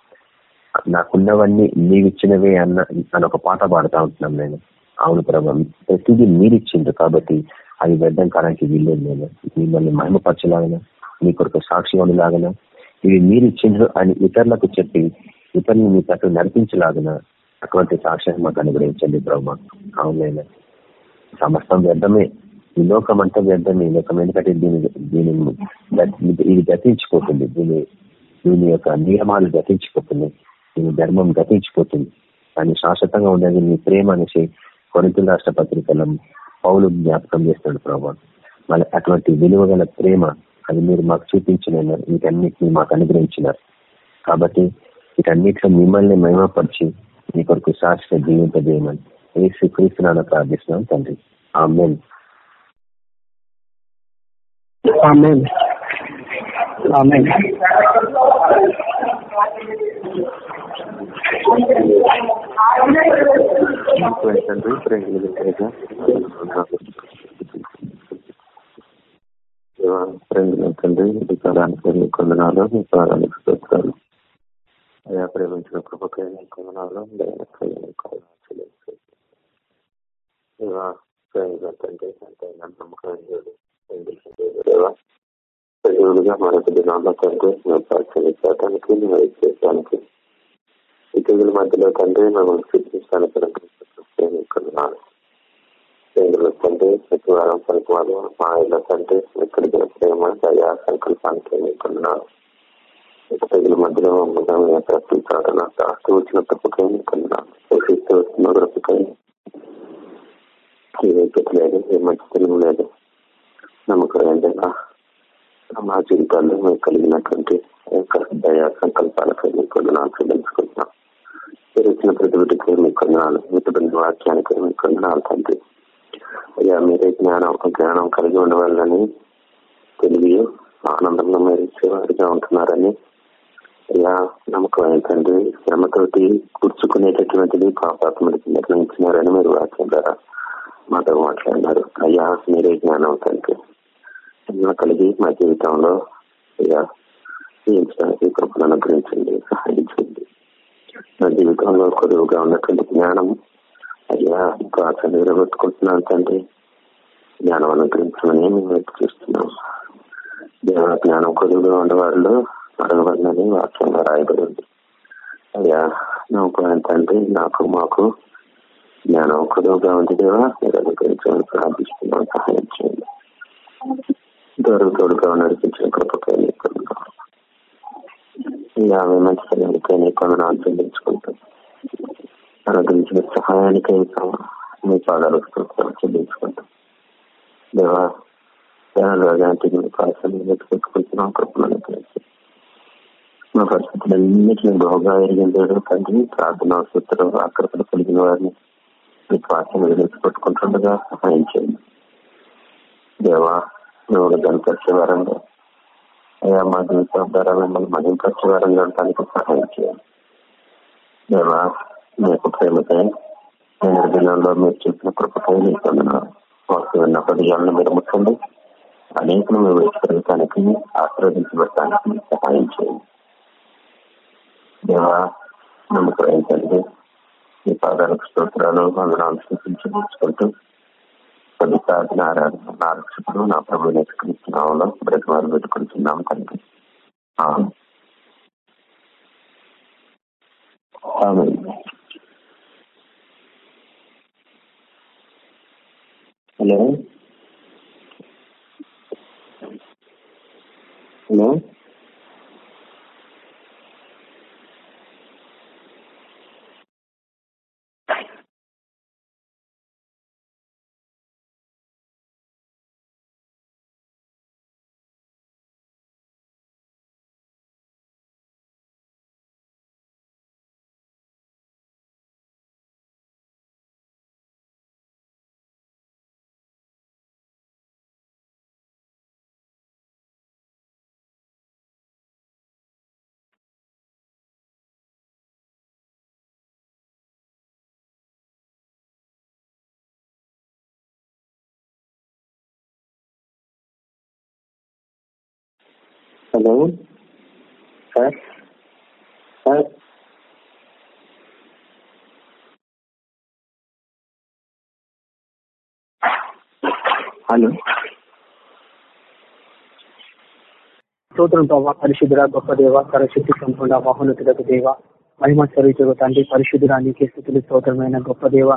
C: నాకున్నవన్నీ నీవిచ్చినవే అన్న అని ఒక పాట పాడుతా ఉంటున్నాం నేను. అవును ప్రభా ప్రతిదీ మీరిచ్చిండ్రు కాబట్టి అది వ్యర్థం కాడానికి వీల్లేదు నేను. మిమ్మల్ని మహిమపరచలాగన మీ కొరకు సాక్షి ఉండలాగన ఇవి మీరిచ్చిండ్రు అని ఇతరులకు చెప్పి ఇతరులు మీ తట్టు నడిపించలాగిన అటువంటి సాక్ష్యాన్ని మాకు అనుగ్రహించండి బ్రహ్మ. అవునైనా సమస్తం వ్యర్థమే. ఈ లోకం అంతా వ్యర్థమే. ఈ లోకం ఎందుకంటే దీని దీని ఇది గతించిపోతుంది. దీని దీని యొక్క నియమాలు గతించిపోతున్నాయి. దీని ధర్మం గతించిపోతుంది. కానీ శాశ్వతంగా ఉండేది మీ ప్రేమ అనేసి కొనితుల రాష్ట్ర పత్రికల పౌలు జ్ఞాపకం చేస్తున్నాడు ప్రభావం మళ్ళీ అటువంటి విలువ ప్రేమ అది మీరు మాకు చూపించిన వీటన్నిటిని మాకు అనుగ్రహించినారు. కాబట్టి వీటన్నిటిలో మిమ్మల్ని మహిమపరిచి మీ కొరకు శాశ్వత జీవింపజేయమని ఏ స్వీకరిస్తున్నానో ప్రార్థిస్తున్నాం తండ్రి. ఆమెన్.
B: ఆమెన్.
C: తండ్రి. ఇది కాలానికి మీ కొందనాలు మీ కాలానికి స్తోత్రాలు. అయ్యా ప్రేమించిన కృపకై మీ కొందనాలు తండ్రి అంటే నమ్మకమైన సజీవులుగా మరొక దినాల్లో తండ్రి మేము పరిశీలించడానికి మేము చేయడానికి ఇతరుల మధ్యలో తండ్రి మమ్మల్ని సూచించడానికి కొందనాలు కేంద్రంలో తండ్రి ప్రతివారం పనికివారు మా ఇళ్ళ తండ్రి ఎక్కడికి ప్రేమ దయా సంకల్పానికి కొందనాలు ప్రజల మధ్యలో ప్రశ్నించాలని రాష్ట్రం వచ్చిన తప్పుకై పోషిస్తూ వస్తున్న గ్రప్పకై ఏ వైద్యత లేదు ఏ మంచితనం లేదు నమ్మకం మా జీవితాల్లో మేము కలిగినటువంటి దయా సంకల్పాలపై మీకు కొందనాలు చెల్లించుకుంటున్నాం మీరు ఇచ్చిన ప్రతి బిడ్డకి మీ కొందనాలు మితబడిన వాక్యానికి మీ కొందనాలు తండ్రి అయ్యా మీరే జ్ఞానం జ్ఞానం కలిగి ఉండవాలని తెలివి ఆనందంలో మీరు ఇచ్చేవారిగా ఉంటున్నారని అయ్యా నమ్మకం ఏంటంటే శ్రమతోటి కూర్చుకునేటటువంటిది పాపాత్మడికి నిర్ణయించినారని మీరు వాక్యం ద్వారా మాతో మాట్లాడినారు. అయ్యా మీరే జ్ఞానం తండ్రి. కలిగి మా జీవితంలో అయ్యా జీవించడానికి కృపను అనుగ్రహించండి సహాయించండి. నా జీవితంలో కొడువుగా ఉన్నటువంటి జ్ఞానం అయ్యా ఆశ నిలబెట్టుకుంటున్నాను తండ్రి. జ్ఞానం అనుగ్రహించమని మేము చూస్తున్నాం. జ్ఞానం కొడువుగా ఉన్నవారిలో అడగబడినని వాక్యంగా రాయబడి ఉంది అయ్యా నువ్వు తండ్రి నాకు మాకు జ్ఞానం కొడువుగా ఉంది దేవా మీరు అనుగ్రహించమని ప్రార్థిస్తున్నాను సహాయం చేయండి. దూరం తోడుగా నడిపించిన కృపకై యాభై మంచి పిల్లలకై నీ కొందనాలు అనుగ్రహించిన సహాయానికి మీ పాదాలు చెల్లించుకుంటాం. దేవా జనాలు మీ కాసం పెట్టుకుంటున్నాం కృపణను పరిస్థితులు పరిస్థితులన్నింటినీ బాగా ఎరిగిందాడు తండ్రి ప్రార్థన సూత్రం ఆకృతులు కలిగిన వారిని మీ స్వాస్థ్యం పెట్టుకుంటుండగా సహాయం చేయండి. దేవా నువ్వు కనిపించే వారంగా అయ్యా మా జీవితం ద్వారా మిమ్మల్ని మహింపరిచే వారంగా ఉండటానికి సహాయం చేయాలి దేవా మీకు ప్రేమకై నేను దినంలో మీరు చెప్పిన కృపకై నీకు వందనాలు. వాసు విన్న పదియాలను మీరు ముట్టండి. అనేకను మేము వేసుకెళ్ళటానికి ఆశీర్వదించబడటానికి సహాయం చేయండి. దేవా నమ్మకం ఏంటంటే ఈ పాదాలకు స్తోత్రాలు వందనాలు సూచించుకుంటూ కొన్ని సాధన ఆరాధన నా నా ప్రభు నేర్చుకుంటున్నాములో బ్రతమాలు పెట్టుకుంటున్నాం తండ్రి hello hello hello? Sir? Sir? Hello?
B: స్తోత్రం ప్రభావ పరిశుద్ధుడ గొప్ప దేవ సరశక్తి సంపూర్ణ మహోన్నతులకు దేవ మహిమ స్వరూపకు తండ్రి పరిశుద్ధుడ నీకే స్థితులు స్తోత్రమైన గొప్ప దేవ.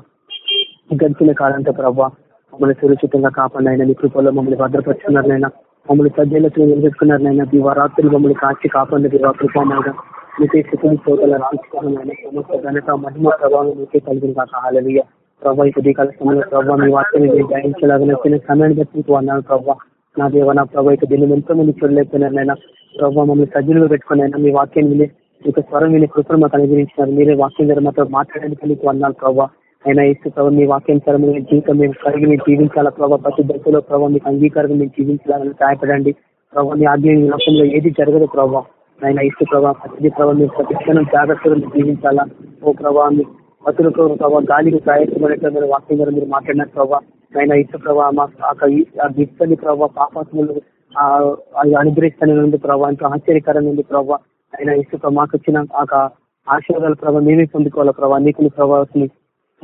B: గడిచిన కాలంతో ప్రభావ మమ్మల్ని సురక్షితంగా కాపాడినైనా నీ కృపల్లో మమ్మల్ని భద్రపరుచుకున్నారనైనా. మమ్మల్ని సజ్జలతో నిలబెట్టుకున్నారు నాయన. దివారాత్రులు మమ్మల్ని కాచి కాపాడు దివా కృపమైన మీకే శుకుని స్తోత్రాల రాజకీయమైన సమస్త ఘనత మహిమ ప్రభావం నీకే కలిగిన కాక. హాలవీయ ప్రభావ ఈ దికాల సమయంలో ప్రభావ మీ వాక్యాన్ని గ్రహించలాగిన సమయాన్ని బట్టి మీకు అన్నాను ప్రభావ నా దేవ నా ప్రభావ ఇక దీన్ని ఎంతో మంది చూడలేకపోయినారు నాయన. ప్రభావ మమ్మల్ని సజ్జలుగా పెట్టుకున్నాయినా మీ వాక్యాన్ని విని మీకు స్వరం విని కృపను మాకు అనుగ్రహించినారు. మీరే వాక్యం ద్వారా మాతో మాట్లాడడానికి మీకు అన్నాను ప్రభావ అయినా ఇస్తూ ప్రభావ మీ వాక్యానుసారం మీ జీవితం మేము కలిగి మీరు జీవించాలా ప్రభావ ప్రతి దశలో ప్రభావ మీకు అంగీకారం మీరు జీవించాలని సహాయపడండి. ప్రభావ మీ ఆజ్ఞ లోకంలో ఏది జరగదు ప్రభావ ఆయన ఇస్తూ ప్రభావ ప్రతి ప్రభావ మీరు ప్రతి జాగ్రత్తగా మీరు జీవించాలా? ఓ ప్రభావ మీ మతులకు ప్రభావ గాలికి ప్రయత్నమైనట్లు మీరు వాక్యం ద్వారా మీరు మాట్లాడిన ప్రభావ ఆయన ఇసు ప్రభావ మా ఆ గిఫ్ట్ని ప్రభావ పాపాత్మలు అనుగ్రహిస్తాను ప్రభావ ఎంతో ఆశ్చర్యకరంగా ఉంది ప్రభావ ఆయన ఇసుక మాకు వచ్చిన ఆ ఆశీర్వాదాల ప్రభావ మేమే పొందుకోవాలా ప్రభావ నీకుని ప్రభావం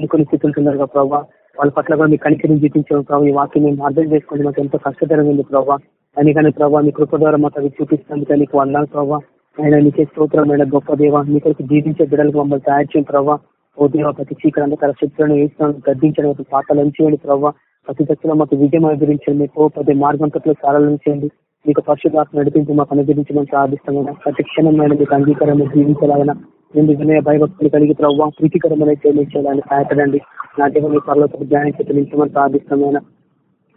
B: కొన్ని స్థితులు సందర్గా ప్రభావ వాళ్ళ పట్ల కూడా మీ కనికరిని చూపించాం ప్రభావ ఈ వాక్యం మేము అర్థం చేసుకోండి మాకు ఎంతో కష్టతరంగా ఉంది ప్రభావ అని కానీ ప్రభావ మీ కృప ద్వారా మాకు అవి చూపిస్తుంది నీకు వందాలి ప్రభావ ఆయన నీకే స్తోత్రమైన గొప్ప దేవ. మీ కొరకు జీవించే బిడ్డలకు మమ్మల్ని తయారు చేయండి ప్రభావ ఓ దేవ ప్రతి చీకటి అంధకార శక్తులను వేస్తున్నాను. గద్దించడం ఒక పాటలు అంచేయండి ప్రభావ ప్రతి దశలో మాకు విజయం అనుగ్రహించండి. మీకు పది మార్గం పట్ల సారాలను చేయండి మీకు పరిశుభాత్మ నడిపించి మాకు అనుగ్రహించమని ప్రార్థిస్తామైనా ప్రతి క్షణమైన మీకు అంగీకారం జీవించాలన్నా నేను వినయ భయభక్తులు కలిగి ప్రభావ ప్రీతికరమైన చెల్లించాలని సహాయపడండి. నా మీ పర్లోకి ధ్యానం చెల్లించమని ప్రార్థిస్తామైన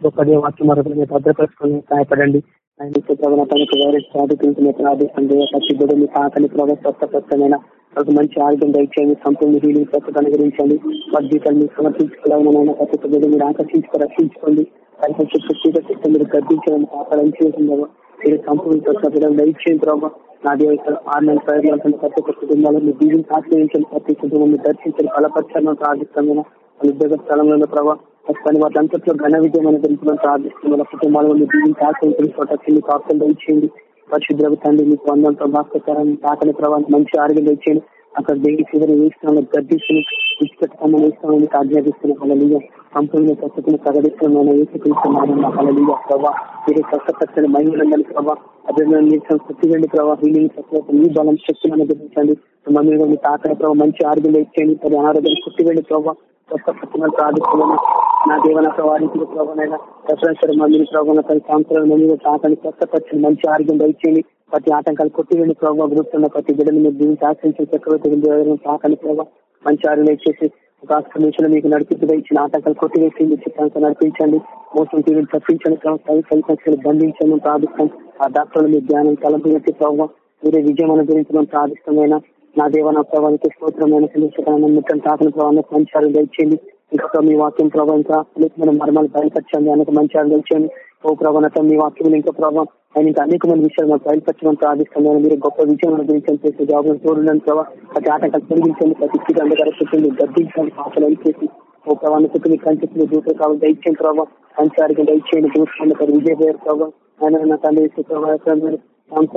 B: గొప్ప దేవాక్యం మరొకరు మీరు భద్రపరచుకొని సహాయపడండి. ఆయన ప్రభావ తనకు వైరస్ సాధించిన ప్రార్థిస్తుంది ప్రతి బిడ్డ మీ కాకని ప్రభావ స్వస్థపరచమైన ఒక మంచి ఆరోగ్యం దయచేయండి. సంపూర్ణ హీలింగ్ స్వస్థత అనుగ్రహించండి వారి జీవితాలు మీరు సమర్పించుకోవాలని ప్రతి ఒక్క బిడ్డ మీరు ఆకర్షించుకో రక్షించుకోండి. పరిపక్ష శక్తిగా శక్తి మీరు గర్భించడం పాపాలని చేసిందో మీరు సంపూర్ణ స్వస్థ బిడ్డలు ప్రభావ నా దేవ ఆన్లైన్ ప్రయోజనాలు ప్రతి ఒక్క కుటుంబాలను దీవిని ఆశ్రయించండి ప్రతి కుటుంబం దర్శించండి బలపరచాలని ప్రార్థిస్తాం ఉద్యోగ స్థలంలో ప్రభావ కానీ వాటింతట్లో ఘన విజయం అనుగ్రహించడం ప్రార్థిస్తున్నాం కుటుంబాలను దీవిని ఆశ్రయించండి ప్రొటెక్షన్ మీకు ఆప్షన్ దయచేయండి పరిశుద్ర తండ్రి మీకు వందంతో భాస్కరం తాకని ప్రభావం మంచి ఆరోగ్యం దయచేయండి. అక్కడ దేవి ఫీవర్ వేస్తున్నాను గర్భిస్తుని విడిచిపెట్టుకోమని వేస్తున్నాం ఆజ్ఞాపిస్తున్న ఆజ్ఞాపిస్తున్నాం సంపూర్ణ స్వచ్ఛతను ప్రకటిస్తున్నాను వేసుకుంటున్నాను మాకు అలా ప్రభావ మీరు స్వస్థపరచని మహిళలందరి ప్రభావ అభివృద్ధి శక్తి వెళ్ళి ప్రభావ హీలింగ్ స్వచ్ఛత మీ బలం శక్తిని అనుగ్రహించండి. మమ్మీ తాకడ ప్రభావ మంచి ఆరోగ్యం ఇచ్చేయండి పది అనారోగ్యం కుట్టి వెళ్ళి ప్రభావ స్వస్థపరచమని ప్రార్థిస్తున్నాము నా దేవన ప్రవాహితులు ప్రభావైనా ప్రపంచం మమ్మీని ప్రభావ పది సంవత్సరాల మమ్మీ తాకని స్వస్థపరచని మంచి ఆరోగ్యం దయచేయండి. ప్రతి ఆటంకాలు కొట్టి వెళ్ళి ప్రభావ గ్రూపున్న ప్రతి బిడ్డలు మీరు దీనికి ఆశ్రయించిన చక్రవర్తి తాకని ప్రభావ. మంచి ఆరోగ్యం చేసి ఒక ఆశ్రమించిన మీకు నడిపించగా ఇచ్చిన ఆటంకాలు కొట్టివేసి మీ చిత్తాంతా నడిపించండి. మోసం తీరుని తప్పించండి సైతం బంధించండి ప్రార్థిస్తాం. ఆ డాక్టర్లు మీ ధ్యానం తలంపు ప్రభావం. మీరే విజయం అనుగ్రహించడం ప్రార్థిష్టమైన నా దేవ నా ప్రభావానికి స్తోత్రమైన సమస్యకరమైన మిత్రం తాకని ప్రభావం మంచి ఆరోగ్యం ఇచ్చేయండి ఇంకా మీ వాక్యం ప్రభావం ఇంకా అనేకమైన మర్మాలు బయలుపరచండి. అనేక మంచి ఆరోగ్యం ఇచ్చేయండి ఓ ప్రభావం మీ వాక్యం ఇంకా ప్రభావం ఆయన ఇంకా అనేక మంది విషయాలు మాకు బయలుపరచడం ప్రార్థిస్తున్నాను మీరు గొప్ప విజయం అనుగ్రహించండి చేసే జాబులను చూడడానికి ప్రభావ ప్రతి ఆటంకాలు తొలగించండి. ప్రతి స్థితి అందగారు చుట్టూ గద్దించండి. పాపలు అయిచేసి ఓ ప్రభావం చుట్టూ మీ కంచెలు దూత కావాలి. దయచేయండి ప్రభావ మంచి ఆరోగ్యం దయచేయండి దూసుకోండి విజయ పేరు ప్రభావ ఆయన నా తల్లి ప్రభావం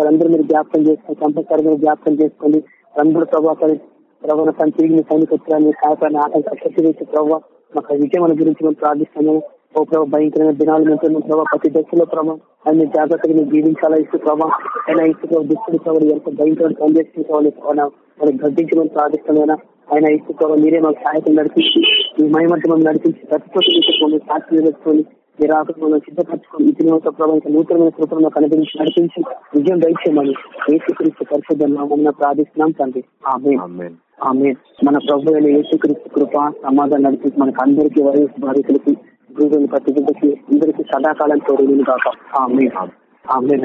B: అందరూ మీరు జ్ఞాపకం చేసుకోండి. కంపల్సరీ మీరు జ్ఞాపకం చేసుకోండి. అందరూ ప్రభావం ప్రభావ తను తిరిగి మీ సైనిక ఉత్తరాన్ని సహాయపడిన ఆటంక శక్తి వేసి ప్రభావ మాకు విజయం గురించి మేము ప్రార్థిస్తున్నాము. ఓ ప్రభావ భయంకరమైన దినాలు మేము ప్రభావ ప్రతి దశలో ప్రభావ అన్ని జాగ్రత్తగా మీరు జీవించాలా ఇస్తూ ప్రభావ అయినా ఇస్తూ దుస్తుడు ప్రభావ ఎంత భయంకరమైన పనిచేస్తుంది మరి గర్దించమని ప్రార్థిస్తున్నాయినా ఆయన ఇస్తూ ప్రభావ మీరే మాకు సహాయకులు నడిపించి మీ మనం నడిపించి తీసుకొని సాక్షి నిలబెట్టుకొని మీరు మనం సిద్ధపరచుకొని ఇతని ప్రభావ నూతనమైన కృపను అనుభవించి నడిపించి విజయం దయచేయమని ఏసుక్రీస్తు పరిశుద్ధ నామమున ప్రార్థిస్తున్నాం తండ్రి. ఆమె. ఆమె మన ప్రభు అయిన యేసుక్రీస్తు కృప సమాధానం నడిపి మనకు అందరికీ వయసు బాధితులకి గురువులు ప్రతి బిడ్డకి అందరికీ సదాకాలం తోడు కాక ఆమె ఆమె